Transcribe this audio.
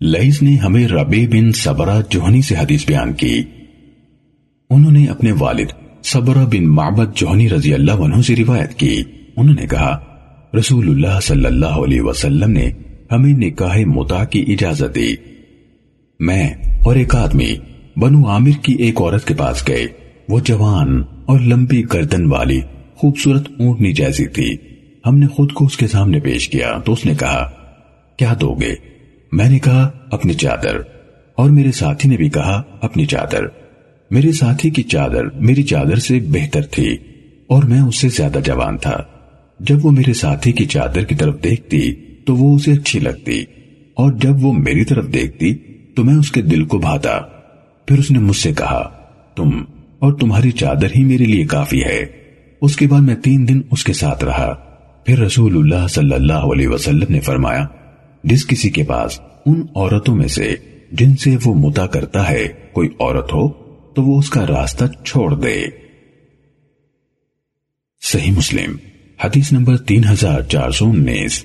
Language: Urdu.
لئیس نے ہمیں ربی بن صبرہ جوہنی سے حدیث بیان کی۔ انہوں نے اپنے والد صبرہ بن معبد جوہنی رضی اللہ عنہ سے روایت کی۔ انہوں نے کہا، رسول اللہ صلی اللہ علیہ وسلم نے ہمیں نکاح متا کی اجازت دی۔ میں اور ایک آدمی بنو عامر کی ایک عورت کے پاس گئے۔ وہ جوان اور لمبی گردن والی خوبصورت اونٹنی جیسی تھی۔ ہم نے خود کو اس کے سامنے پیش کیا تو اس نے کہا، کیا دو گے؟ میں نے کہا، اپنی چادر۔ اور میرے ساتھی نے بھی کہا، اپنی چادر۔ میرے ساتھی کی چادر میری چادر سے بہتر تھی اور میں اس سے زیادہ جوان تھا۔ جب وہ میرے ساتھی کی چادر کی طرف دیکھتی تو وہ اسے اچھی لگتی۔ اور جب وہ میری طرف دیکھتی تو میں اس کے دل کو بھاتا۔ پھر اس نے مجھ سے کہا، تم اور تمہاری چادر ہی میرے لیے کافی ہے۔ اس کے بعد میں تین دن اس کے ساتھ رہا۔ پھر رسول اللہ صلی اللہ علیہ وسلم نے فرمایا جس کسی کے پاس ان عورتوں میں سے جن سے وہ متا کرتا ہے کوئی عورت ہو، تو وہ اس کا راستہ چھوڑ دے۔ صحیح مسلم، حدیث نمبر تین ہزار چار سو انیس۔